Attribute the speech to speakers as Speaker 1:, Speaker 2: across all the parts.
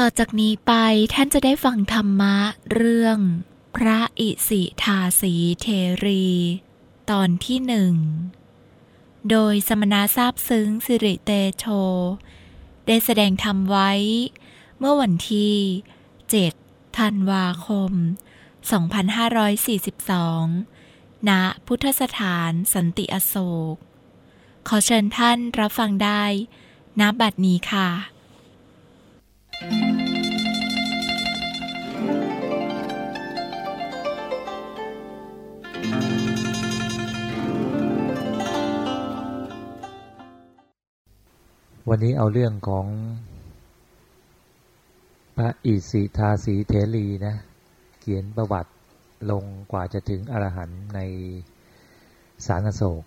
Speaker 1: ต่อจากนี้ไปท่านจะได้ฟังธรรมะเรื่อง พระอิสิทาสีเทรี ตอนที่หนึ่ง โดยสมณะทราบซึ้งสิริเตโช ได้แสดงธรรมไว้ เมื่อวันที่ 7 ธันวาคม 2542 ณ พุทธสถานสันติอโศก ขอเชิญท่านรับฟังได้ ณ บัดนี้ค่ะ
Speaker 2: วันนี้เอาเรื่องของพระอิสิทาสีเทรีนะ เขียนประวัติลงกว่าจะถึงอรหันต์ในสารโศก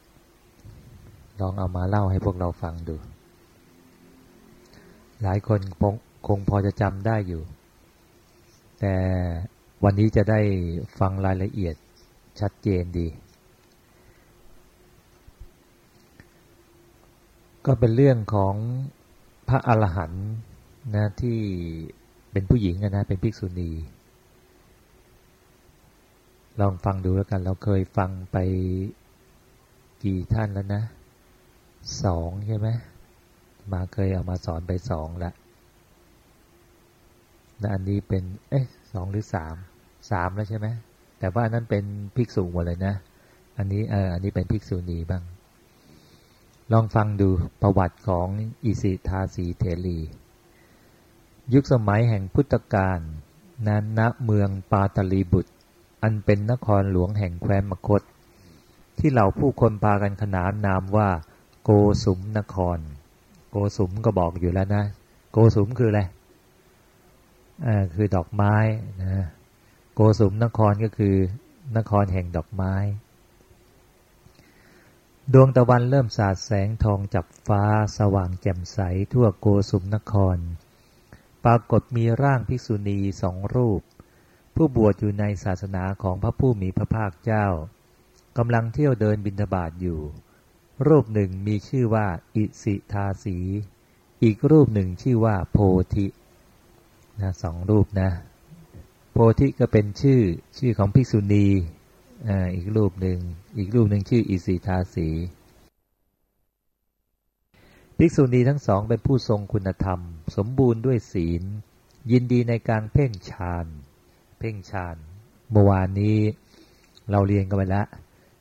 Speaker 2: ลองเอามาเล่าให้พวกเราฟังดู หลายคน คงพอจะจำได้อยู่ แต่วันนี้จะได้ฟังรายละเอียดชัดเจนดี ก็เป็นเรื่องของพระอรหันต์นะที่เป็นผู้หญิงนะเป็นภิกษุณี ลองฟังดูแล้วกัน เราเคยฟังไปกี่ท่านแล้วนะสองใช่ไหมมาเคยเอามาสอนไปสองละ แล้วนะอันนี้เป็นเอ๊ะสองหรือสามสามแล้วใช่ไหมแต่ว่านั้นเป็นภิกษุหมดเลยนะ อันนี้เอออันนี้เป็นภิกษุณีบ้าง ลองฟังดูประวัติของอิสิทาสีเทรี ยุคสมัยแห่งพุทธกาลนั้นณเมืองปาตลีบุตร อันเป็นนครหลวงแห่งแคว้นมคต ที่เหล่าผู้คนพากันขนานนามว่า โกสุมนคร โกสุมก็บอกอยู่แล้วนะ โกสุมคืออะไร คือดอกไม้นะโกสุมนครก็คือนครแห่งดอกไม้ ดวงตะวันเริ่มสาดแสงทองจับฟ้าสว่างแจ่มใสทั่วโกสุมนคร ปรากฏมีร่างภิกษุณีสองรูป ผู้บวชอยู่ในศาสนาของพระผู้มีพระภาคเจ้ากำลังเที่ยวเดินบิณฑบาตอยู่ รูปหนึ่งมีชื่อว่าอิสิทาสี อีกรูปหนึ่งชื่อว่าโพธิ นะสองรูปนะ โพธิก็เป็นชื่อชื่อของภิกษุณีอ่าอีกรูปหนึ่งอีกรูปหนึ่งชื่ออิสิทาสี ภิกษุณีทั้งสองเป็นผู้ทรงคุณธรรม สมบูรณ์ด้วยศีล ยินดีในการเพ่งฌานเพ่งฌานเมื่อวานนี้เราเรียนกันไปแล้ว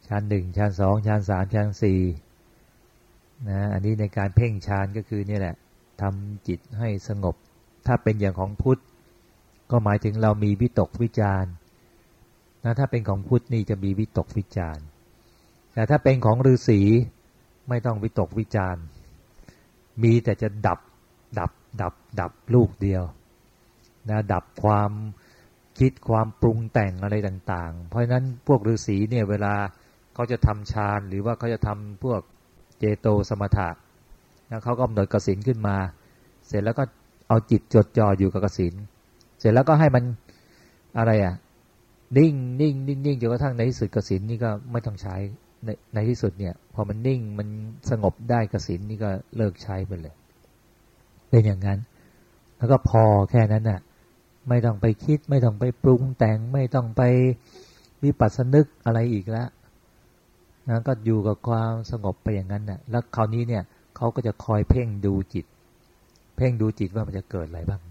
Speaker 2: ฌานหนึ่งฌานสองฌานสามฌานสี่นะอันนี้ในการเพ่งฌานก็คือนี่แหละทำจิตให้สงบ ถ้าเป็นอย่างของพุทธ ก็หมายถึงเรามีวิตกวิจารนะถ้าเป็นของพุทธนี่จะมีวิตกวิจารแต่ถ้าเป็นของฤาษีไม่ต้องวิตกวิจารมีแต่จะดับดับดับดับลูกเดียวนะดับความคิดความปรุงแต่งอะไรต่างๆ เพราะฉะนั้นพวกฤาษีเนี่ยเวลาเขาจะทำฌานหรือว่าเขาจะทำพวกเจโตสมถะนะเขาก็กำหนดกสินขึ้นมา เสร็จแล้วก็ เอาจิตจดจ่ออยู่กับกสินเสร็จแล้วก็ให้มันอะไรอะ นิ่งนิ่งนิ่งนิ่งจนกระทั่งในที่สุดกสินนี่ก็ไม่ต้องใช้ในในที่สุดเนี่ย พอมันนิ่งมันสงบได้กสินนี่ก็เลิกใช้ไปเลย เป็นอย่างนั้น แล้วก็พอแค่นั้นน่ะ ไม่ต้องไปคิด ไม่ต้องไปปรุงแต่งไม่ต้องไปวิปัสสนึกอะไรอีกแล้วนะก็อยู่กับความสงบไปอย่างนั้นน่ะ แล้วคราวนี้เนี่ยเขาก็จะคอยเพ่งดูจิต เพ่งดูจิตว่ามันจะเกิดอะไรบ้าง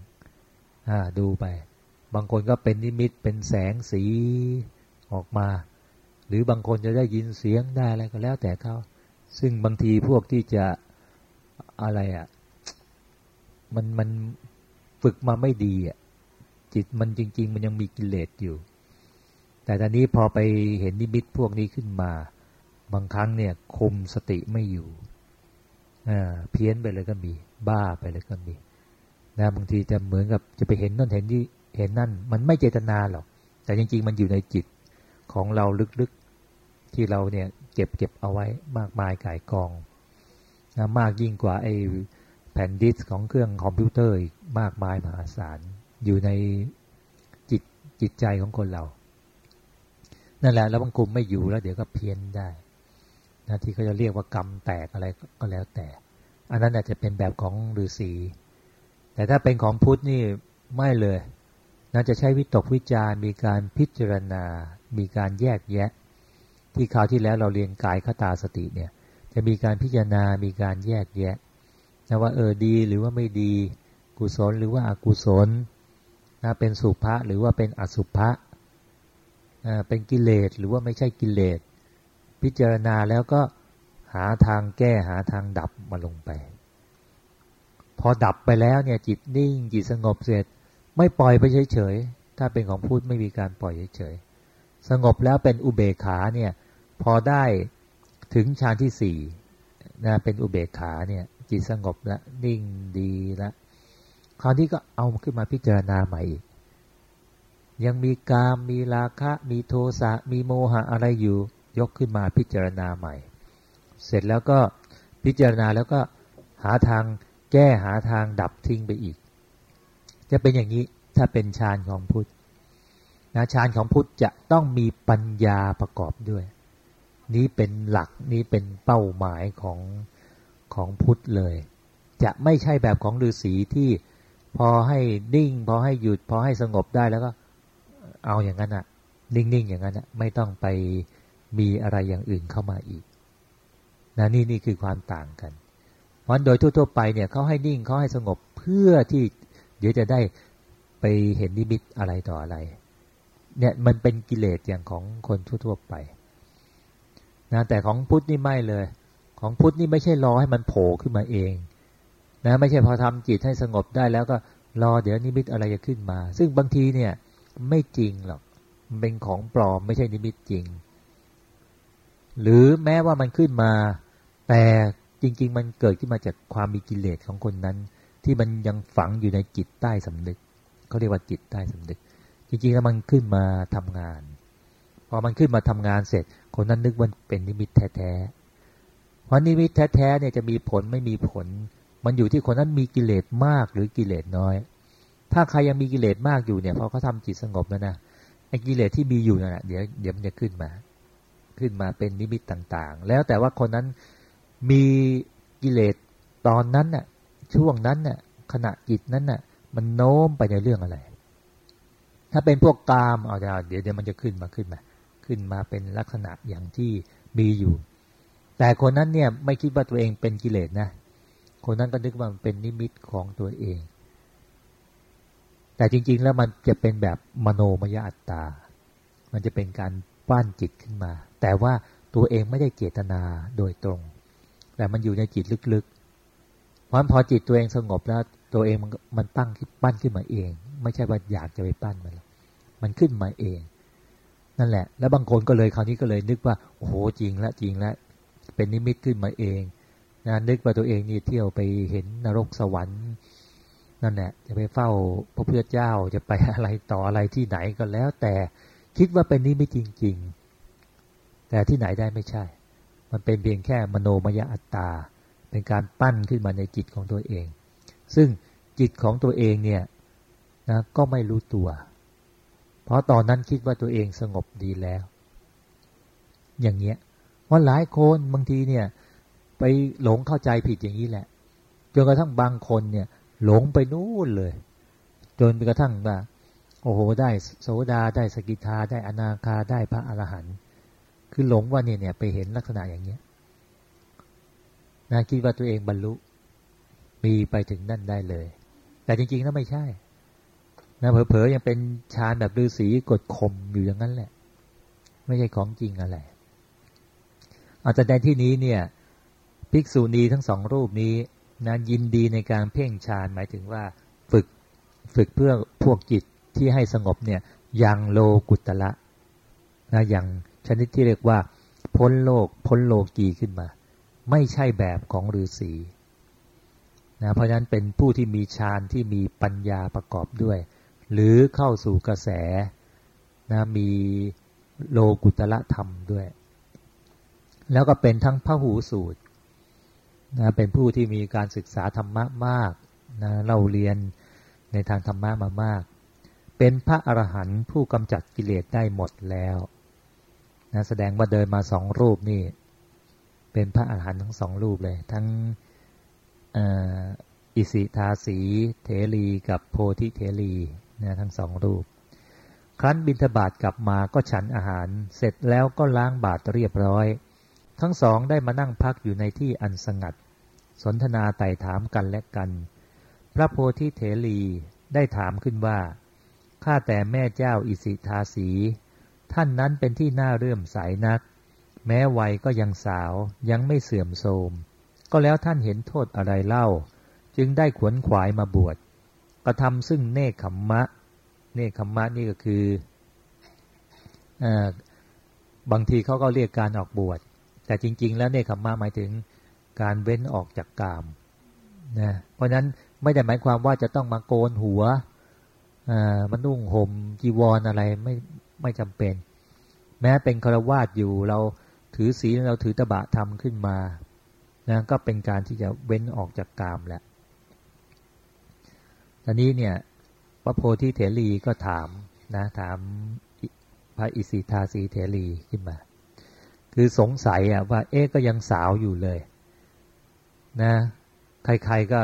Speaker 2: อ่า ดูไป บางคนก็เป็นนิมิตเป็นแสงสีออกมา หรือบางคนจะได้ยินเสียงได้อะไรก็แล้วแต่เขาซึ่งบางทีพวกที่จะอะไรอะ่ะ มันมันฝึกมาไม่ดีอะ จิตมันจริง ๆ มันยังมีกิเลสอยู่ แต่ตอนนี้พอไปเห็นนิมิตพวกนี้ขึ้นมา บางครั้งเนี่ยคุมสติไม่อยู่เพี้ยนไปเลยก็มี บ้าไปเลยก็มีนะบางทีจะเหมือนกับจะไปเห็นนั่นเห็นที่เห็นนั่น มันไม่เจตนาหรอก แต่จริง ๆ มันอยู่ในจิตของเราลึกๆที่เราเนี่ยเก็บเก็บเอาไว้มากมายกายกองนะมากยิ่งกว่าไอ้แผ่นดิสของเครื่องคอมพิวเตอร์มากมายมหาศาลอยู่ในจิตจิตใจของคนเรา นั่นแหละแล้วบางกลุ่มไม่อยู่แล้ว เดี๋ยวก็เพี้ยนได้นะที่เขาจะเรียกว่ากรรมแตกอะไรก็แล้วแต่ อันนั้นอาจจะเป็นแบบของฤาษีแต่ถ้าเป็นของพุทธนี่ไม่เลยน่าจะใช้วิตกวิจารมีการพิจารณา มีการแยกแยะ ที่คราวที่แล้วเราเรียนกายคตาสติเนี่ยจะมีการพิจารณา มีการแยกแยะนะว่าเออดีหรือว่าไม่ดีกุศลหรือว่าอกุศลนะเป็นสุภะหรือว่าเป็นอสุภะเป็นกิเลสหรือว่าไม่ใช่กิเลสพิจารณาแล้วก็ หาทางแก้หาทางดับมาลงไป พอดับไปแล้วเนี่ยจิตนิ่งจิตสงบเสร็จ ไม่ปล่อยไปเฉยๆถ้าเป็นของพูดไม่มีการปล่อยเฉยๆสงบแล้วเป็นอุเบกขาเนี่ยพอได้ถึงฌานที่สี่นะเป็นอุเบกขาเนี่ยจิตสงบแล้วนิ่งดีแล้วคราวนี้ก็เอาขึ้นมาพิจารณาใหม่อีกยังมีกามมีราคะ มีโทสะมีโมหะอะไรอยู่ ยกขึ้นมาพิจารณาใหม่ เสร็จแล้วก็พิจารณาแล้วก็หาทางแก้หาทางดับทิ้งไปอีก จะเป็นอย่างนี้ถ้าเป็นฌานของพุทธนะฌานของพุทธจะต้องมีปัญญาประกอบด้วย นี้เป็นหลักนี้เป็นเป้าหมายของของพุทธเลย จะไม่ใช่แบบของฤาษีที่พอให้นิ่ง พอให้หยุด พอให้สงบได้แล้วก็เอาอย่างนั้นอะนิ่งๆอย่างนั้นอะไม่ต้องไปมีอะไรอย่างอื่นเข้ามาอีก นะนี่นี่คือความต่างกันเพราะโดยทั่วๆไปเนี่ยเขาให้นิ่งเขาให้สงบเพื่อที่เดี๋ยวจะได้ไปเห็นนิมิตอะไรต่ออะไร เนี่ยมันเป็นกิเลสอย่างของคนทั่วๆไปนะแต่ของพุทธนี่ไม่เลย ของพุทธนี่ไม่ใช่รอให้มันโผล่ขึ้นมาเองนะไม่ใช่พอทำจิตให้สงบได้แล้วก็รอเดี๋ยวนิมิตอะไรจะขึ้นมา ซึ่งบางทีเนี่ยไม่จริงหรอกมันเป็นของปลอมไม่ใช่นิมิตจริง หรือแม้ว่ามันขึ้นมา แต่จริง ๆ มันเกิดขึ้นมาจากความมีกิเลสของคนนั้น ที่มันยังฝังอยู่ในจิตใต้สำนึกเขาเรียกว่าจิตใต้สำนึก จริงๆแล้วมันขึ้นมาทำงาน พอมันขึ้นมาทำงานเสร็จ คนนั้นนึกว่าเป็นนิมิตแท้ๆเพราะนิมิตแท้ๆเนี่ยจะมีผลไม่มีผล มันอยู่ที่คนนั้นมีกิเลสมากหรือกิเลสน้อย ถ้าใครยังมีกิเลสมากอยู่เนี่ยพอเขาทาจิตสงบแล้วนะไอ้กิเลสที่มีอยู่นั่นแหละเดี๋ยวเดี๋ยวมันจะขึ้นมา ขึ้นมาเป็นนิมิตต่างๆ แล้วแต่ว่าคนนั้น มีกิเลสตอนนั้นน่ะ ช่วงนั้นน่ะ ขณะจิตนั้นน่ะ มันโน้มไปในเรื่องอะไร ถ้าเป็นพวกกามเอาเดี๋ยวเดี๋ยวมันจะขึ้นมาขึ้นมา ขึ้นมาเป็นลักษณะอย่างที่มีอยู่ แต่คนนั้นเนี่ยไม่คิดว่าตัวเองเป็นกิเลสนะ คนนั้นก็นึกว่ามันเป็นนิมิตของตัวเอง แต่จริง ๆ แล้วมันจะเป็นแบบมโนมยอัตตา มันจะเป็นการปั้นจิตขึ้นมา แต่ว่าตัวเองไม่ได้เจตนาโดยตรง แต่มันอยู่ในจิตลึกๆ เพราะพอจิตตัวเองสงบแล้ว ตัวเองมันมันตั้งปั้นขึ้นมาเอง ไม่ใช่ว่าอยากจะไปปั้นมันมันขึ้นมาเอง นั่นแหละ แล้วบางคนก็เลยคราวนี้ก็เลยนึกว่าโอ้โหจริงแล้วจริงแล้วเป็นนิมิตขึ้นมาเองนะนึกว่าตัวเองนี่เที่ยวไปเห็นนรกสวรรค์นั่นแหละจะไปเฝ้าพระพุทธเจ้าจะไปอะไรต่ออะไรที่ไหนก็แล้ว แต่คิดว่าเป็นนี้ไม่จริง ๆ แต่ที่ไหนได้ไม่ใช่ มันเป็นเพียงแค่มโนมยอัตตา เป็นการปั้นขึ้นมาในจิตของตัวเอง ซึ่งจิตของตัวเองเนี่ยนะก็ไม่รู้ตัว เพราะตอนนั้นคิดว่าตัวเองสงบดีแล้ว อย่างเงี้ยว่าหลายคนบางทีเนี่ยไปหลงเข้าใจผิดอย่างนี้แหละจนกระทั่งบางคนเนี่ยหลงไปนู่นเลย จนกระทั่งว่าโอ้โหได้โสดาได้สกิทาได้อนาคาได้พระอรหันต์ คือหลงว่าเนี่ยเนี่ยไปเห็นลักษณะอย่างเนี้ยนะคิดว่าตัวเองบรรลุมีไปถึงนั่นได้เลย แต่จริงๆแล้วไม่ใช่นะเผลอๆยังเป็นฌานแบบฤาษีกดข่มอยู่อย่างนั้นแหละ ไม่ใช่ของจริงอะไรอาจจะในที่นี้เนี่ยภิกษุณีทั้งสองรูปนี้นะยินดีในการเพ่งฌานหมายถึงว่าฝึกฝึกเพื่อพวกจิตที่ให้สงบเนี่ยยังโลกุตละนะอย่าง ชนิดที่เรียกว่า พ้นโลก พ้นโลกีขึ้นมา ไม่ใช่แบบของฤาษีนะเพราะฉะนั้นเป็นผู้ที่มีฌานที่มีปัญญาประกอบด้วย หรือเข้าสู่กระแสนะมีโลกุตละธรรมด้วย แล้วก็เป็นทั้งพระหูสูตรนะเป็นผู้ที่มีการศึกษาธรรมะมากนะเราเรียนในทางธรรมะมามาก เป็นพระอรหันต์ผู้กำจัดกิเลสได้หมดแล้ว นะแสดงว่าเดินมาสองรูปนี่ เป็นพระอรหันต์ทั้งสองรูปเลย ทั้งออิสิทาสีเถรีกับโพธิเถรีนะทั้งสองรูป ครั้นบิณฑบาตกลับมาก็ฉันอาหาร เสร็จแล้วก็ล้างบาตรเรียบร้อย ทั้งสองได้มานั่งพักอยู่ในที่อันสงัด สนทนาไต่ถามกันและกัน พระโพธิเถรีได้ถามขึ้นว่า ข้าแต่แม่เจ้าอิสิทาสี ท่านนั้นเป็นที่น่าเรื่มใสนัก แม้วัยก็ยังสาวยังไม่เสื่อมโทรมก็แล้วท่านเห็นโทษอะไรเล่า จึงได้ขวนขวายมาบวชกระทำซึ่งเนคขมมะ เนคขมมะนี่ก็คืออบางทีเขาก็เรียกการออกบวช แต่จริง ๆ แล้วเนคขมมะหมายถึงการเว้นออกจากกามนะเพราะนั้นไม่ได้หมายความว่าจะต้องมาโกนหัวมันนุ่งห่มจีวรออะไรไม่ ไม่จำเป็น แม้เป็นคารวาสอยู่เราถือศีลเราถือตบะทำขึ้นมานะก็เป็นการที่จะเว้นออกจากกามแหละตอนนี้เนี่ยพระโพธิเถรีก็ถามนะถามพระอิสิทาสีเถรีขึ้นมา คือสงสัยอะว่าเอ๊ก็ยังสาวอยู่เลยนะใครๆก็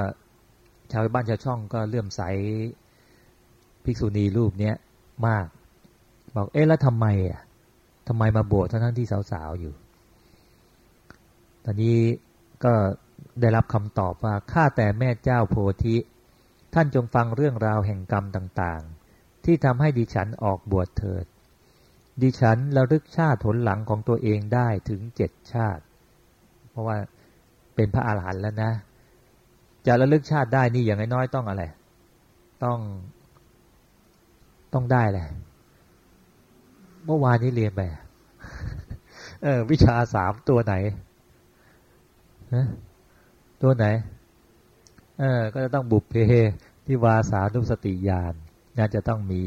Speaker 2: ชาวบ้านชาวช่องก็เลื่อมใสภิกษุณีรูปเนี้ยมาก บอกเอ๊ะแล้วทำไมอะทำไมมาบวชทั้งที่สาวๆอยู่ ตอนนี้ก็ได้รับคำตอบว่าข้าแต่แม่เจ้าโพธิ ท่านจงฟังเรื่องราวแห่งกรรมต่างๆ ที่ทำให้ดิฉันออกบวชเถิด ดิฉันระลึกชาติผลหลังของตัวเองได้ถึงเจ็ดชาติ เพราะว่าเป็นพระอาหารหันต์แล้วนะ จะระลึกชาติได้นี่อย่างน้อยต้องอะไร ต้อง ต้องได้แหละ เมื่อวานนี้เรียนไปเออ วิชาสามตัวไหนตัวไหน เออ ก็จะต้องบุพเพที่วาสานุสติญาณน่าจะต้องมี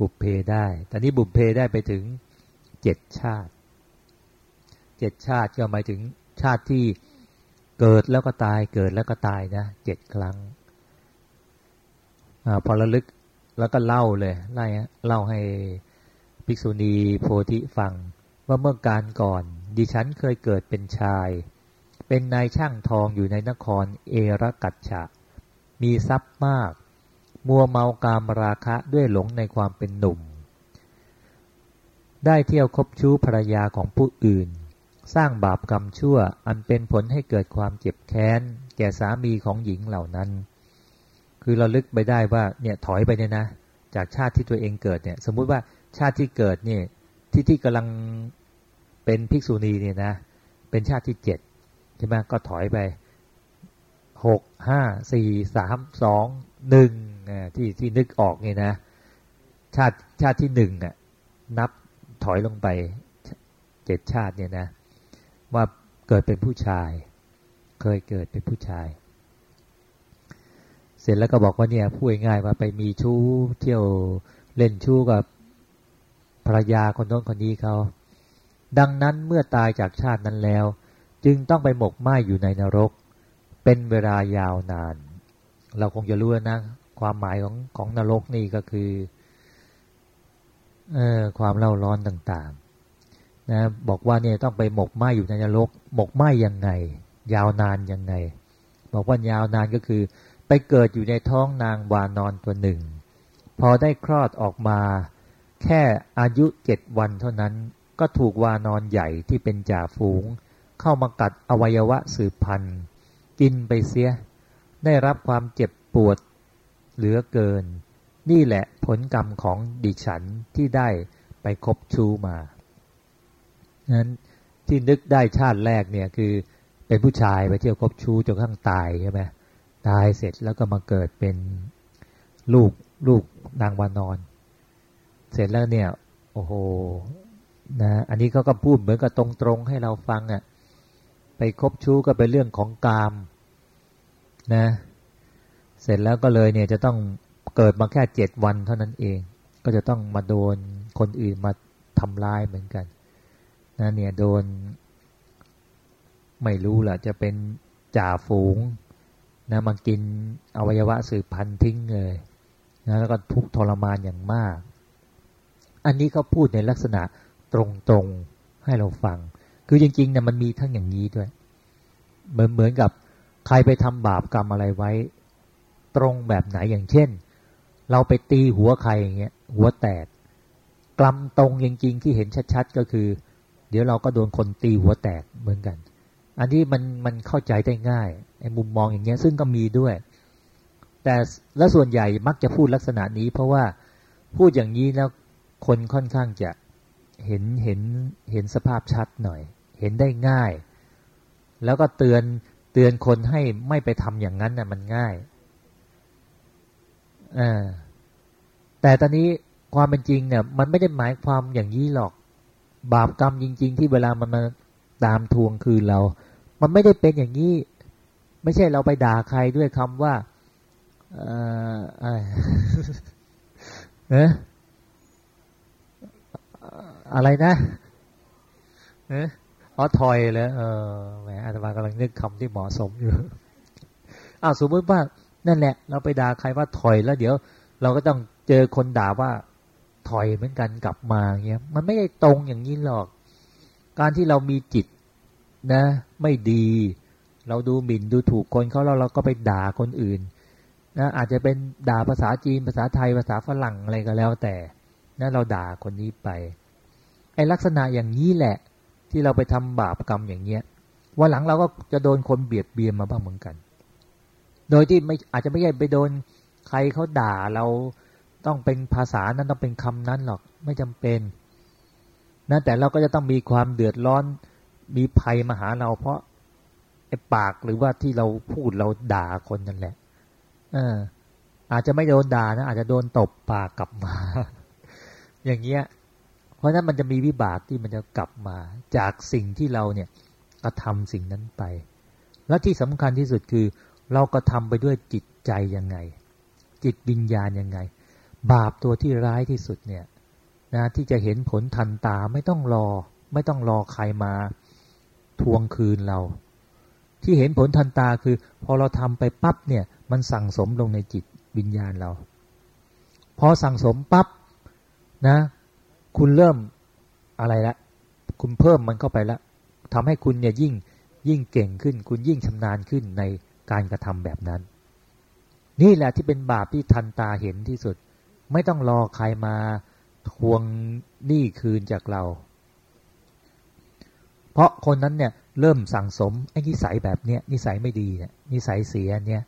Speaker 2: บุพเพได้แต่นี้บุพเพได้ไปถึงเจ็ดชาติ เจ็ดชาติก็หมายถึงชาติที่เกิดแล้วก็ตาย เกิดแล้วก็ตายนะเจ็ดครั้งอพอระลึกแล้วก็เล่าเลยไล่เล่าให้ ภิกษุณีโพธิฟังว่าเมื่อการก่อน ดิฉันเคยเกิดเป็นชาย เป็นนายช่างทองอยู่ในนครเอรกัจฉะ มีทรัพย์มาก มัวเมากามราคะด้วยหลงในความเป็นหนุ่ม ได้เที่ยวคบชู้ภรรยาของผู้อื่น สร้างบาปกรรมชั่วอันเป็นผลให้เกิดความเจ็บแค้น แก่สามีของหญิงเหล่านั้น คือเราลึกไปได้ว่าเนี่ยถอยไปเนี่ยนะ จากชาติที่ตัวเองเกิดเนี่ย สมมุติว่า ชาติที่เกิดเนี่ยที่ที่กำลังเป็นภิกษุณีเนี่ยนะ เป็นชาติที่เจ็ดใช่ไหมก็ถอยไปหกห้าสี่สามสองหนึ่งที่ที่นึกออกนี่นะ ชาติชาติที่หนึ่งอะนับถอยลงไปเจ็ดชาติเนี่ยนะ ว่าเกิดเป็นผู้ชาย เคยเกิดเป็นผู้ชาย เสร็จแล้วก็บอกว่าเนี่ยพูดง่ายว่าไปมีชู้เที่ยวเล่นชู้กับ ภรรยาคนโน้นคนนี้เขาดังนั้นเมื่อตายจากชาตินั้นแล้ว จึงต้องไปหมกไหมอยู่ในนรก เป็นเวลายาวนาน เราคงจะรู้นะ ความหมายของของนรกนี่ก็คือออความเล่าร้อนต่างๆนะบอกว่าเนี่ยต้องไปหมกไหมอยู่ในนรก หมกไหมยังไง ยาวนานยังไง บอกว่ายาวนานก็คือ ไปเกิดอยู่ในท้องนางวานอนตัวหนึ่ง พอได้คลอดออกมา แค่อายุเจ็ดวันเท่านั้น ก็ถูกวานอนใหญ่ที่เป็นจ่าฝูง เข้ามากัดอวัยวะสืบพันธุ์กินไปเสีย ได้รับความเจ็บปวดเหลือเกิน นี่แหละผลกรรมของดิฉันที่ได้ไปคบชูมานั้นที่นึกได้ชาติแรกเนี่ยคือเป็นผู้ชายไปเที่ยวคบชูจนข้างตายใช่ไหมตายเสร็จแล้วก็มาเกิดเป็นลูกลูกนางวานอน เสร็จแล้วเนี่ย โอ้โหนะอันนี้เขาก็พูดเหมือนกับตรงๆให้เราฟังอะ่ะไปคบชู้ก็เป็นเรื่องของกามนะ เสร็จแล้วก็เลยเนี่ยจะต้องเกิดมาแค่เจ็ดวันเท่านั้นเอง ก็จะต้องมาโดนคนอื่นมาทำร้ายเหมือนกันนะเนี่ยโดน ไม่รู้ล่ะ จะเป็นจ่าฝูงนะมากินอวัยวะสืบพันธุ์ทิ้งเลยนะแล้วก็ทุกทรมานอย่างมาก อันนี้เขาพูดในลักษณะตรงๆให้เราฟัง คือจริงๆเนี่ยมันมีทั้งอย่างนี้ด้วย เหมือนเหมือนกับใครไปทำบาปกรรมอะไรไว้ ตรงแบบไหนอย่างเช่น เราไปตีหัวใครอย่างเงี้ยหัวแตกกลำตรงจริง ๆ ที่เห็นชัดๆก็คือ เดี๋ยวเราก็โดนคนตีหัวแตกเหมือนกัน อันนี้มันมันเข้าใจได้ง่ายไอ้มุมมองอย่างเงี้ยซึ่งก็มีด้วย แต่และส่วนใหญ่มักจะพูดลักษณะนี้ เพราะว่าพูดอย่างนี้แล้ว คนค่อนข้างจะเห็นเห็นเห็นสภาพชัดหน่อย เห็นได้ง่าย แล้วก็เตือนเตือนคนให้ไม่ไปทำอย่างนั้นน่ะมันง่ายอแต่ตอนนี้ความเป็นจริงเนี่ย มันไม่ได้หมายความอย่างนี้หรอก บาปกรรมจริง ๆ ที่เวลามันมาตามทวงคืนเรา มันไม่ได้เป็นอย่างนี้ ไม่ใช่เราไปด่าใครด้วยคำว่า เออเออ อะไรนะเอออ๋อถอยเลยเออแหมอาตมากำลังนึกคำที่เหมาะสมอยู่อ้าวสมมติว่านั่นแหละ เราไปด่าใครว่าถอยแล้ว เดี๋ยว เราก็ต้องเจอคนด่าว่าถอยเหมือนกันกลับมาเงี้ยมันไม่ได้ตรงอย่างนี้หรอก การที่เรามีจิตนะ ไม่ดี เราดูหมิ่นดูถูกคนเขาแล้วเราก็ไปด่าคนอื่นนะอาจจะเป็นด่าภาษาจีนภาษาไทยภาษาฝรั่งอะไรก็แล้วแต่นะเราด่าคนนี้ไป ไอลักษณะอย่างนี้แหละ ที่เราไปทำบาปกรรมอย่างเงี้ยวันหลังเราก็จะโดนคนเบียดเบียนมาบ้างเหมือนกัน โดยที่ไม่อาจจะไม่ใช่ไปโดนใครเขาด่าเราต้องเป็นภาษานั้นต้องเป็นคำนั้นหรอกไม่จำเป็นนะแต่เราก็จะต้องมีความเดือดร้อนมีภัยมาหาเรา เพราะไอ้ปากหรือว่าที่เราพูดเราด่าคนนั่นแหละเอออาจจะไม่โดนด่านะอาจจะโดนตบปากกลับมา อย่างเงี้ย เพราะนั้นมันจะมีวิบากที่มันจะกลับมาจากสิ่งที่เราเนี่ยกระทาสิ่งนั้นไป และที่สำคัญที่สุดคือ เราก็ทำไปด้วยจิตใจยังไง จิตวิญญาณยังไง บาปตัวที่ร้ายที่สุดเนี่ยนะที่จะเห็นผลทันตาไม่ต้องรอ ไม่ต้องรอใครมาทวงคืนเรา ที่เห็นผลทันตาคือ พอเราทำไปปั๊บเนี่ยมันสั่งสมลงในจิตวิญญาณเรา พอสั่งสมปั๊บนะ คุณเริ่มอะไรละ คุณเพิ่มมันเข้าไปล้วทำให้คุณเนี่ยยิ่งยิ่งเก่งขึ้น คุณยิ่งชำนาญขึ้นในการกระทำแบบนั้น นี่แหละที่เป็นบาปที่ทันตาเห็นที่สุด ไม่ต้องรอใครมาทวงหนี้คืนจากเรา เพราะคนนั้นเนี่ยเริ่มสั่งสมไอ้นิสัยแบบเนี้ยนิสัยไม่ดีเนี่ยนิสัยเสียเนี่ย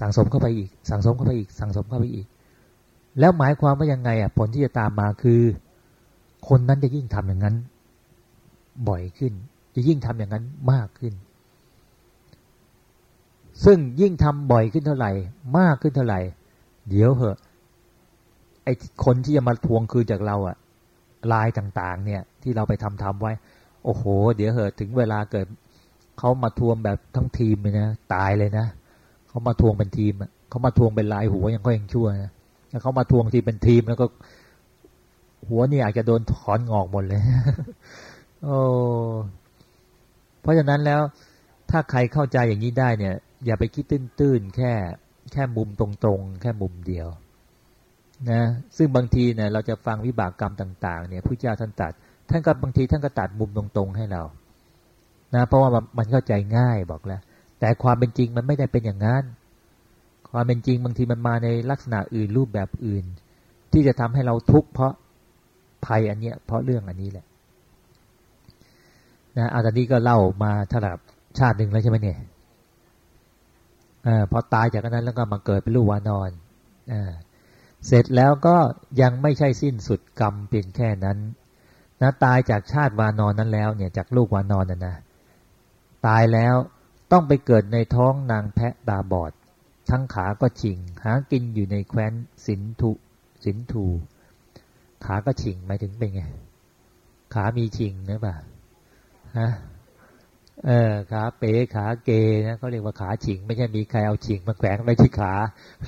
Speaker 2: สั่งสมเข้าไปอีก สั่งสมเข้าไปอีก สั่งสมเข้าไปอีก แล้วหมายความว่ายังไงอะผลที่จะตามมาคือ คนนั้นจะยิ่งทำอย่างนั้น บ่อยขึ้น จะยิ่งทำอย่างนั้นมากขึ้น ซึ่งยิ่งทำบ่อยขึ้นเท่าไหร่ มากขึ้นเท่าไหร่ เดี๋ยวเหอะไอคนที่จะมาทวงคืนจากเราอะลายต่างๆ เนี่ย ที่เราไปทำทำไว้ โอ้โห เดี๋ยวเหอะถึงเวลาเกิดเขามาทวงแบบทั้งทีมเลยนะตายเลยนะเขามาทวงเป็นทีมเขามาทวงเป็นลายหัวยังก็ยังชั่วนะแล้วเขามาทวงทีเป็นทีมแล้วก็ หัวนี่อาจจะโดนถอนงอกหมดเลย โอ้เพราะฉะนั้นแล้ว ถ้าใครเข้าใจอย่างนี้ได้เนี่ย อย่าไปคิดตื้นๆแค่ แค่มุมตรงๆ แค่มุมเดียวนะซึ่งบางทีเนี่ยเราจะฟังวิบากกรรมต่าง ๆ เนี่ยพระเจ้าท่านตัด ท่านก็บางทีท่านก็ตัดมุมตรงๆให้เรา นะ เพราะว่ามันเข้าใจง่ายบอกแล้ว แต่ความเป็นจริงมันไม่ได้เป็นอย่างนั้น ความเป็นจริงบางทีมันมาในลักษณะอื่นรูปแบบอื่น ที่จะทำให้เราทุกข์เพราะ ภัยอันเนี้ยเพราะเรื่องอันนี้แหละนะอาตอนนี้ก็เล่ามาถลับชาติหนึ่งแล้วใช่ไหมเนี่ยอพอตายจากนั้นแล้วก็มาเกิดเป็นลูกวานอนอเสร็จแล้วก็ยังไม่ใช่สิ้นสุดกรรมเพียงแค่นั้นนะตายจากชาติวานอนนั้นแล้วเนี่ยจากลูกวานอนน่ะนะตายแล้วต้องไปเกิดในท้องนางแพะตาบอด ทั้งขาก็ฉิง หากินอยู่ในแคว้นสินทุสินทู ขาก็ฉิงหมายถึงเป็นไง ขามีฉิงนะป่ะฮะเออขาเป๋ขาเกนะเขาเรียกว่าขาฉิง ไม่ใช่มีใครเอาฉิงมาแขวงไว้ที่ขา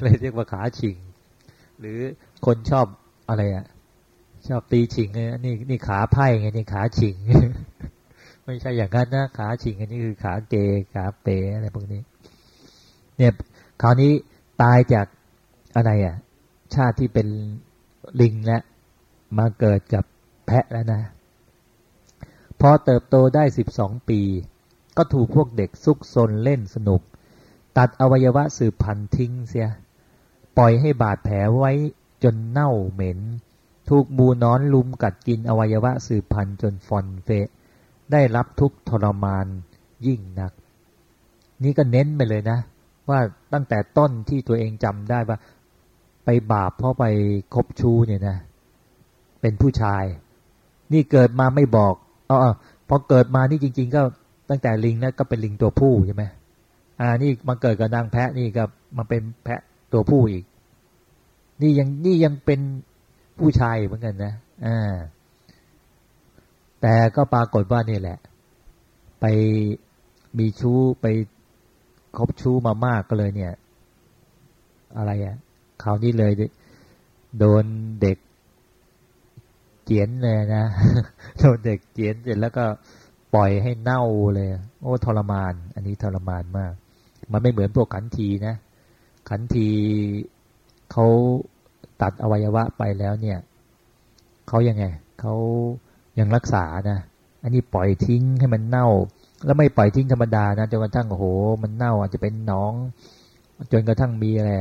Speaker 2: เลยเรียกว่าขาฉิง หรือคนชอบอะไรอะ ชอบตีฉิงนี่นี่ขาไพ่ไงนี่ขาฉิง ไม่ใช่อย่างนั้นนะขาฉิงอันนี้คือขาเกขาเป๋อะไรพวกนี้ เนี่ยคราวนี้ตายจากอะไรอะ ชาติที่เป็นลิงและ มาเกิดกับแพะแล้วนะ พอเติบโตได้สิบสองปี ก็ถูกพวกเด็กซุกซนเล่นสนุก ตัดอวัยวะสืบพันธุ์ทิ้งเสีย ปล่อยให้บาดแผลไว้จนเน่าเหม็น ถูกมูนอนลุมกัดกินอวัยวะสืบพันธุ์จนฟอนเฟะ ได้รับทุกทรมานยิ่งนัก นี่ก็เน้นไปเลยนะ ว่าตั้งแต่ต้นที่ตัวเองจำได้ว่า ไปบาปเพราะไปคบชูเนี่ยนะ เป็นผู้ชาย นี่เกิดมาไม่บอกอ๋อพอเกิดมานี่จริง ๆ ก็ตั้งแต่ลิงนะก็เป็นลิงตัวผู้ใช่ไหมอ่า นี่มาเกิดกับนางแพะนี่ก็มาเป็นแพะตัวผู้อีก นี่ยังนี่ยังเป็นผู้ชายเหมือนกันนะอ่าแต่ก็ปรากฏว่านี่แหละ ไปมีชู้ไปคบชู้มามากก็เลยเนี่ย อะไรอะ่ะคราวนี้เลย โดนเด็ก เจียนเลยนะโดนเด็กเจียนเสร็จแล้วก็ปล่อยให้เน่าเลย โอ้ทรมาน อันนี้ทรมานมาก มันไม่เหมือนพวกขันทีนะ ขันทีเขาตัดอวัยวะไปแล้วเนี่ยเขายังไงเขายังรักษานะ อันนี้ปล่อยทิ้งให้มันเน่า แล้วไม่ปล่อยทิ้งธรรมดานะจนกระทั่งโอ้โห มันเน่าอาจจะเป็นหนอง จนกระทั่งมีอะไร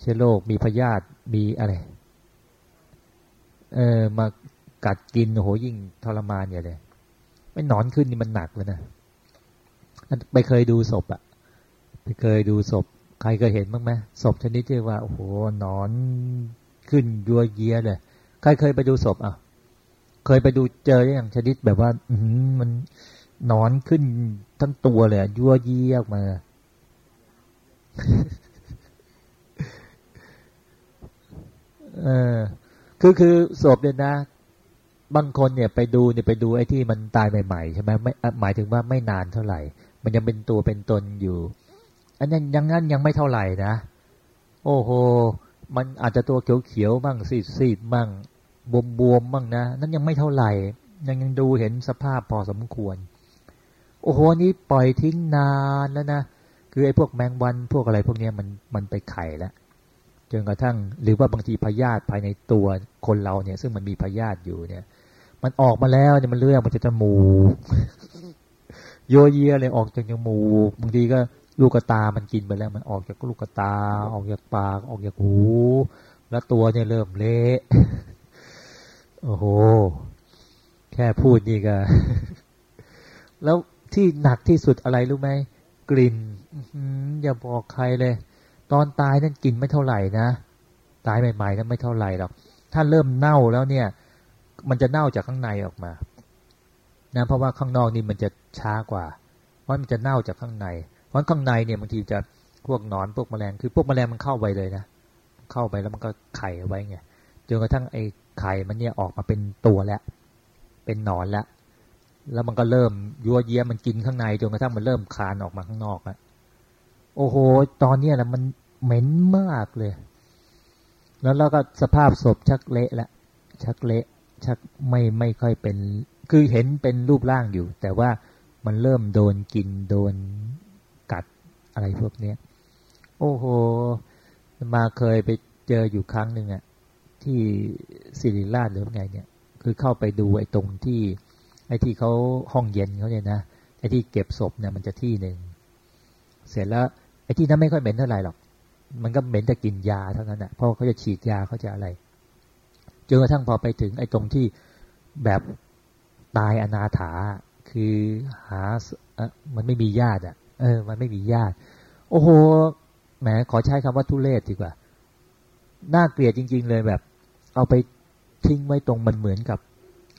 Speaker 2: เชื้อโรคมีพยาธิมีอะไร เออมากัดกินโหยิ่งทรมานอย่าเลย ไม่นอนขึ้นนี่มันหนักเลยนะไปเคยดูศพอะไปเคยดูศพ ใครเคยเห็นบ้างไหมศพชนิดที่ว่าโอ้โหนอนขึ้นยัวเยียเลยใครเคยไปดูศพอะ เคยไปดูเจออย่างชนิดแบบว่า อืมันนอนขึ้นทั้งตัวเลยยัวเยี่ยกมา เออ คือคือศพเนี่ยนะ บางคนเนี่ยไปดูเนี่ยไปดูไอ้ที่มันตายใหม่ๆใช่ไหมไม่หมายถึงว่าไม่นานเท่าไหร่ มันยังเป็นตัวเป็นตนอยู่ อันนั้นยังงั้นยังไม่เท่าไหร่นะ โอ้โห มันอาจจะตัวเขียวๆบ้างซีดๆบ้างบวมๆบ้างนะ นั่นยังไม่เท่าไหร่ ยังยังดูเห็นสภาพพอสมควร โอ้โหนี้ปล่อยทิ้งนานแล้วนะคือไอ้พวกแมงวันพวกอะไรพวกเนี้ยมันมันไปไข่แล้ว จนกระทั่งหรือว่าบางทีพยาธิภายในตัวคนเราเนี่ย ซึ่งมันมีพยาธิอยู่เนี่ย มันออกมาแล้วเนี่ยมันเลื่อนมันจะจมูกโยเยเลยออกจากจมูกบางทีก็ลูกตา มันกินไปแล้ว มันออกจากลูกตา ออกจากปาก ออกจากหู แล้วตัวเนี่ยเริ่มเละโอ้โห แค่พูดนี่ก็ แล้วที่หนักที่สุดอะไรรู้ไหม กลิ่นอย่าบอกใครเลย ตอนตายนั่นกินไม่เท่าไหร่นะ ตายใหม่ๆนั้นไม่เท่าไหร่หรอก ถ้าเริ่มเน่าแล้วเนี่ย มันจะเน่าจากข้างในออกมา นะ เพราะว่าข้างนอกนี่มันจะช้ากว่า เพราะมันจะเน่าจากข้างใน เพราะข้างในเนี่ยบางทีจะพวกนอนพวกแมลง คือพวกแมลงมันเข้าไปเลยนะ เข้าไปแล้วมันก็ไข่ไว้ไง จนกระทั่งไอ้ไข่มันเนี่ยออกมาเป็นตัวแล้ว เป็นหนอนแล้ว แล้วมันก็เริ่มยัวเยียมันกินข้างในจนกระทั่งมันเริ่มคานออกมาข้างนอกอะ โอ้โห ตอนเนี้ยนะมันเหม็นมากเลย แล้วเราก็สภาพศพชักเละละ ชักเละ ชักไม่ไม่ค่อยเป็น คือเห็นเป็นรูปร่างอยู่ แต่ว่ามันเริ่มโดนกินโดนกัดอะไรพวกเนี้ย โอ้โห มาเคยไปเจออยู่ครั้งหนึ่งอะที่ศิริราชหรือไงเนี่ย คือเข้าไปดูไอ้ตรงที่ไอ้ที่เขาห้องเย็นเขาเนี่ยนะไอ้ที่เก็บศพเนี่ยมันจะที่หนึ่ง เสร็จแล้ว อ้ที่นั้นไม่ค่อยเหม็นเท่าไหร่หรอก มันก็เหม็นแต่กินยาเท่านั้นแหะเพราะเขาจะฉีดยาเขาจะอะไรจนกระทั่งพอไปถึงไอ้ตรงที่แบบตายอนาถา คือหาเออมันไม่มีญาติอะ เออ มันไม่มีญาติ โอ้โหแหมขอใช้คำว่าทุเรศดีกว่า น่าเกลียดจริง ๆ เลยแบบ เอาไปทิ้งไว้ตรงมันเหมือนกับ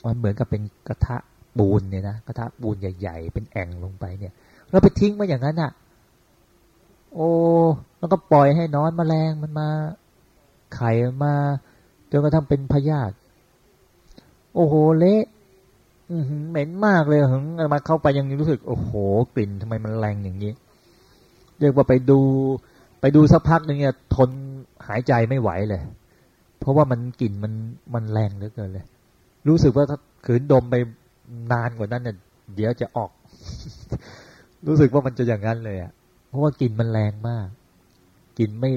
Speaker 2: มันเหมือนกับเป็นกระทะปูนเนี่ยนะกระทะปูนใหญ่ ๆ เป็นแอ่งลงไปเนี่ยเราไปทิ้งไว้อย่างนั้นอะ โอ้แล้วก็ปล่อยให้นอนมแมลงมันมาไข่มาจนกระทั่งเป็นพยาธิโอ้โหเละเหม็นมากเลยหึงมาเข้าไปยังรู้สึก โอ้โห กลิ่นทำไมมันแรงอย่างนี้เรียกว่าไปดู ไปดูสักพักหนึ่งเนี่ยทนหายใจไม่ไหวเลย เพราะว่ามันกลิ่นมันมันแรงเหลือเกินเลย รู้สึกว่าถ้าขืนดมไปนานกว่านั้นเนี่ยเดี๋ยวจะออก รู้สึกว่ามันจะอย่างนั้นเลยอะ เพราะว่ากลิ่นมันแรงมากกลิ่นไม่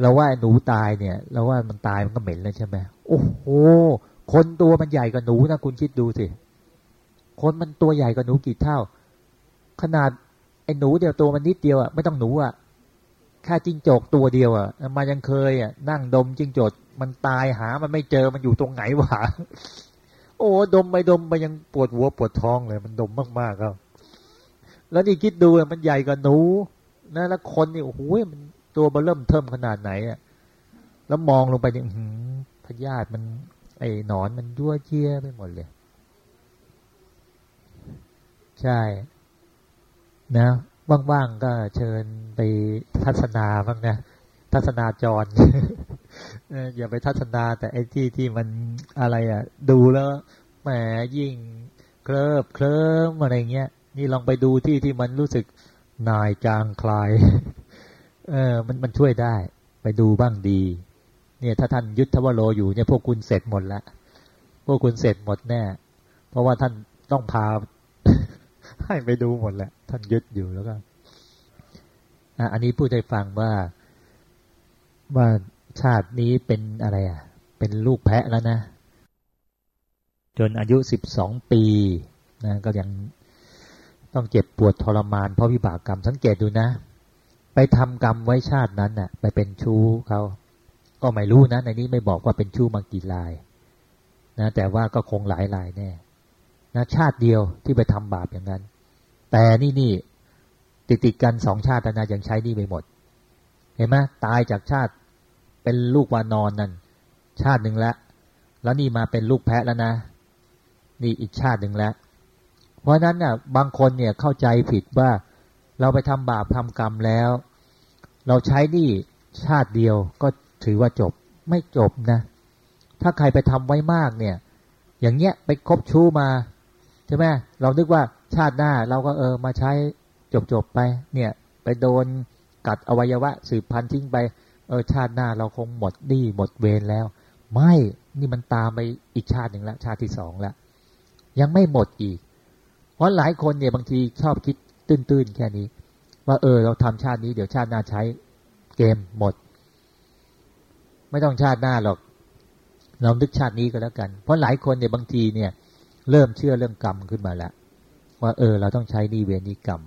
Speaker 2: เราว่าหนูตายเนี่ยเราว่ามันตายมันก็เหม็นเลยใช่ไหมโอ้โหคนตัวมันใหญ่กว่าหนูนะคุณคิดดูสิคนมันตัวใหญ่กว่าหนูกี่เท่า ขนาดไอ้หนูเดียวตัวมันนิดเดียวอะไม่ต้องหนูอะแค่จิ้งจกตัวเดียวอะมายังเคยอะนั่งดมจิ้งจกมันตายหา มันไม่เจอมันอยู่ตรงไหนวะโอ้ดมไปดมไปยังปวดหัวปวดท้องเลย มันดมมากๆครับแล้วนี่คิดดูมันใหญ่กว่าหนู นะแล้วคนนี่โอ้โหมันตัวเบลเริ่มเทิมขนาดไหนอะแล้วมองลงไปเนี่ยพยาธิมัน ไอ้หนอนมันยั่วเจี้ยไปหมดเลย ใช่ นะว่างๆก็เชิญไปทัศนาบ้างนะทัศนาจรอย่าไปทัศนา แต่ไอ้ที่ที่มันอะไรอะ ดูแล้วแหมยิ่งเคลิบเคลิ้มอะไรเงี้ย นี่ลองไปดูที่ที่มันรู้สึก นายจางคลาย เออ มันมันช่วยได้ ไปดูบ้างดี เนี่ยถ้าท่านยุทธวโรอยู่เนี่ยพวกคุณเสร็จหมดละพวกคุณเสร็จหมดแน่ เพราะว่าท่านต้องพา ให้ไปดูหมดแหละ ท่านยึดอยู่แล้วก็อันนี้พูดให้ฟังว่าว่าชาตินี้เป็นอะไรอะ เป็นลูกแพะแล้วนะ จนอายุสิบสองปีนะก็ยัง ต้องเจ็บปวดทรมานเพราะวิบากกรรมสังเกตดูนะ ไปทำกรรมไว้ชาตินั้นน่ะ ไปเป็นชู้เขาก็ไม่รู้นะในนี้ไม่บอกว่าเป็นชู้มากี่ลายนะแต่ว่าก็คงหลายลายแน่นะชาติเดียวที่ไปทำบาปอย่างนั้น แต่นี่นี่ติดติดกันสองชาตินะยังใช้นี่ไปหมด เห็นไหมตายจากชาติเป็นลูกวานอนนั่นชาติหนึ่งแล้วแล้วนี่มาเป็นลูกแพะแล้วนะ นี่อีกชาติหนึ่งแล้ว เพราะนั้นน่ะบางคนเนี่ยเข้าใจผิดว่าเราไปทำบาปทำกรรมแล้ว เราใช้นี่ชาติเดียวก็ถือว่าจบไม่จบนะ ถ้าใครไปทำไว้มากเนี่ย อย่างเงี้ยไปคบชู้มาใช่ไหมเรานึกว่าชาติหน้าเราก็เออมาใช้จบจบไป เนี่ย ไปโดนกัดอวัยวะสืบพันธุ์ทิ้งไป เออชาติหน้าเราคงหมดดีหมดเวรแล้ว ไม่นี่มันตามไปอีกชาติหนึ่งล้วชาติที่สองล้วยังไม่หมดอีก เพราะหลายคนเนี่ยบางทีชอบคิดตื้นๆแค่นี้ ว่าเออเราทำชาตินี้เดี๋ยวชาติหน้าใช้ เกมหมด ไม่ต้องชาติหน้าหรอก เรานึกชาตินี้ก็แล้วกัน เพราะหลายคนเนี่ยบางทีเนี่ย เริ่มเชื่อเรื่องกรรมขึ้นมาแล้วว่าเออ เราต้องใช้นี่เวรนี่กรรม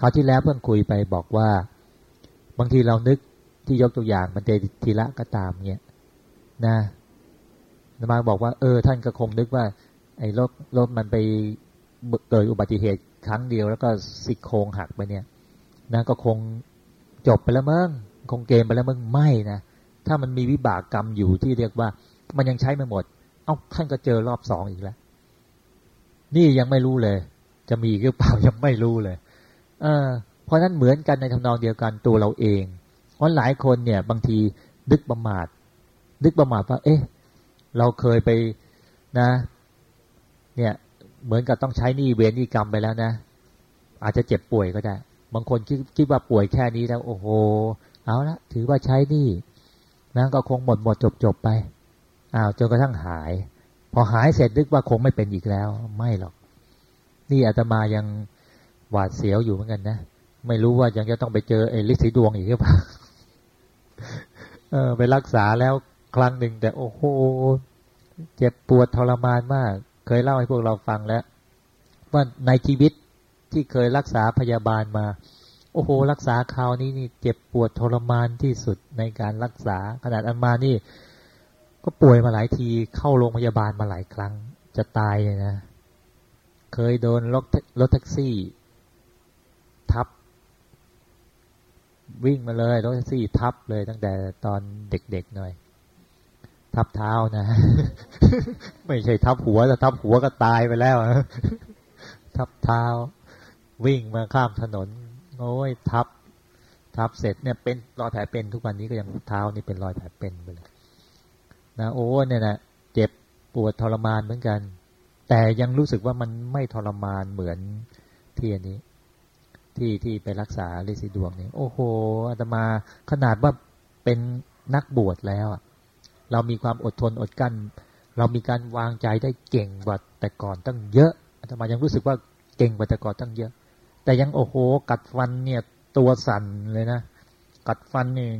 Speaker 2: คราวที่แล้วเพิ่งคุยไปบอกว่า บางทีเรานึกที่ยกตัวอย่างมันเตทีละก็ตามเนี่ยนะมาบอกว่า เออ ท่านก็คงนึกว่า ไอ้รถรถมันไปเกิดอุบัติเหตุครั้งเดียว แล้วก็สิโครงหักไปเนี่ยนะก็คงจบไปแล้วมึงคงเกมไปแล้วมึงไม่นะถ้ามันมีวิบากกรรมอยู่ที่เรียกว่า มันยังใช้ไม่หมด เอ้าท่านก็เจอรอบสองอีกแล้ว นี่ยังไม่รู้เลย จะมีหรือเปล่ายังไม่รู้เลย เออเพราะนั้นเหมือนกันในทำนองเดียวกันตัวเราเองเพราะหลายคนเนี่ย บางทีดึกประมาท ดึกประมาทว่า เอ๊ะ เราเคยไปนะ เนี่ยเหมือนกับต้องใช้หนี้เวรหนี้กรรมไปแล้วนะ อาจจะเจ็บป่วยก็ได้ บางคนคิดคิดว่าป่วยแค่นี้แล้ว โอ้โห เอาละถือว่าใช้หนี้นะก็คงหมดหมดจบจบไปอ้าวจนกระทั่งหาย พอหายเสร็จนึกว่าคงไม่เป็นอีกแล้ว ไม่หรอก นี่อาตมายังหวาดเสียวอยู่เหมือนกันนะไม่รู้ว่ายังจะต้องไปเจอไอ้ลิสีดวงอีกหรือเปล่าเออไปรักษาแล้วครั้งหนึ่งแต่โอ้โหเจ็บปวดทรมานมาก เคยเล่าให้พวกเราฟังแล้ว ว่าในชีวิตที่เคยรักษาพยาบาลมา โอ้โห รักษาคราวนี้นี่เจ็บปวดทรมานที่สุดในการรักษาขนาดอันมานี่ ก็ป่วยมาหลายทีเข้าโรงพยาบาลมาหลายครั้ง จะตายเลยนะ เคยโดนรถรถแท็กซี่ ทับ วิ่งมาเลยรถแท็กซี่ทับเลยตั้งแต่ตอนเด็กๆหน่อย ทับเท้านะ ไม่ใช่ทับหัวแต่ทับหัวก็ตายไปแล้วทับเท้า วิ่งมาข้ามถนนโอ้ยทับ ทับเสร็จเนี่ยเป็นรอยแผลเป็นทุกวันนี้ก็ยังเท้านี่เป็นรอยแผลเป็นไปเลยนะโอ้เนี่ยนะเจ็บปวดทรมานเหมือนกัน แต่ยังรู้สึกว่ามันไม่ทรมานเหมือนที่อันนี้ ที่ที่ไปรักษาลิซิดวงนี่โอ้โหอาตมาขนาดว่าเป็นนักบวชแล้วอะ เรามีความอดทนอดกั้น เรามีการวางใจได้เก่งกว่าแต่ก่อนตั้งเยอะอาตมายังรู้สึกว่าเก่งกว่าแต่ก่อนตั้งเยอะ แต่ยังโอ้โห กัดฟันเนี่ยตัวสั่นเลยนะกัดฟันเนี่ย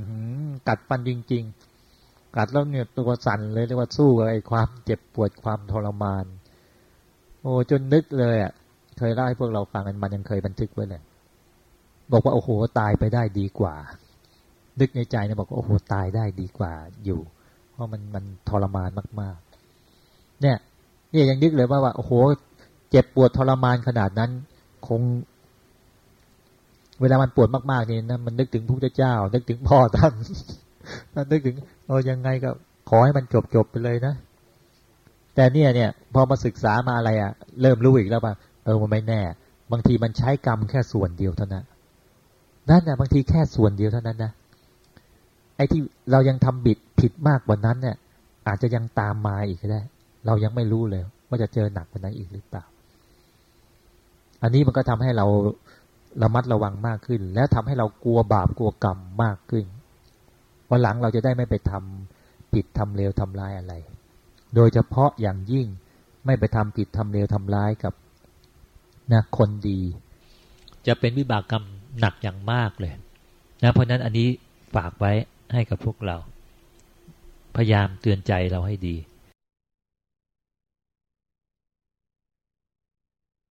Speaker 2: กัดฟันจริง ๆ กัดแล้วเนี่ยตัวสั่นเลยเรียกว่าสู้กับไอ้ความเจ็บปวดความทรมาน โอ้จนนึกเลยอะเคยเล่าให้พวกเราฟังกันมันยังเคยบันทึกไว้เลยบอกว่าโอ้โหตายไปได้ดีกว่า นึกในใจนี่ยบอกว่าโอ้โหตายได้ดีกว่าอยู่ เพราะมันมันทรมานมากๆ เนี่ยเนี่ยยังนึกเลยว่าว่าโอ้โห เจ็บปวดทรมานขนาดนั้น คง เวลามันปวดมากๆนี่นะมันนึกถึงพระพุทธเจ้า นึกถึงพ่อท่านมันนึกถึงเออยังไงก็ขอให้มันจบจบไปเลยนะแต่เนี่ยเนี่ยพอมาศึกษามาอะไรอะ่ะ เริ่มรู้อีกแล้วว่าเออมันไม่แน่ บางทีมันใช้กรรมแค่ส่วนเดียวเท่านั้นนั่นนะบางทีแค่ส่วนเดียวเท่านั้นนะ ไอ้ที่เรายังทำบิดผิดมากกว่านั้นเนี่ย อาจจะยังตามมาอีกก็ได้ เรายังไม่รู้เลยว่าจะเจอหนักกว่านั้นอีกหรือเปล่า อันนี้มันก็ทำให้เราระมัดระวังมากขึ้น แล้วทำให้เรากลัวบาปกลัวกรรมมากขึ้นวันหลังเราจะได้ไม่ไปทำผิดทำเลวทำร้ายอะไร โดยเฉพาะอย่างยิ่งไม่ไปทำผิดทำเลวทำร้ายกับนะคนดี จะเป็นวิบากกรรมหนักอย่างมากเลยนะเพราะนั้นอันนี้ฝากไว้ ให้กับพวกเรา พยายามเตือนใจเราให้ดี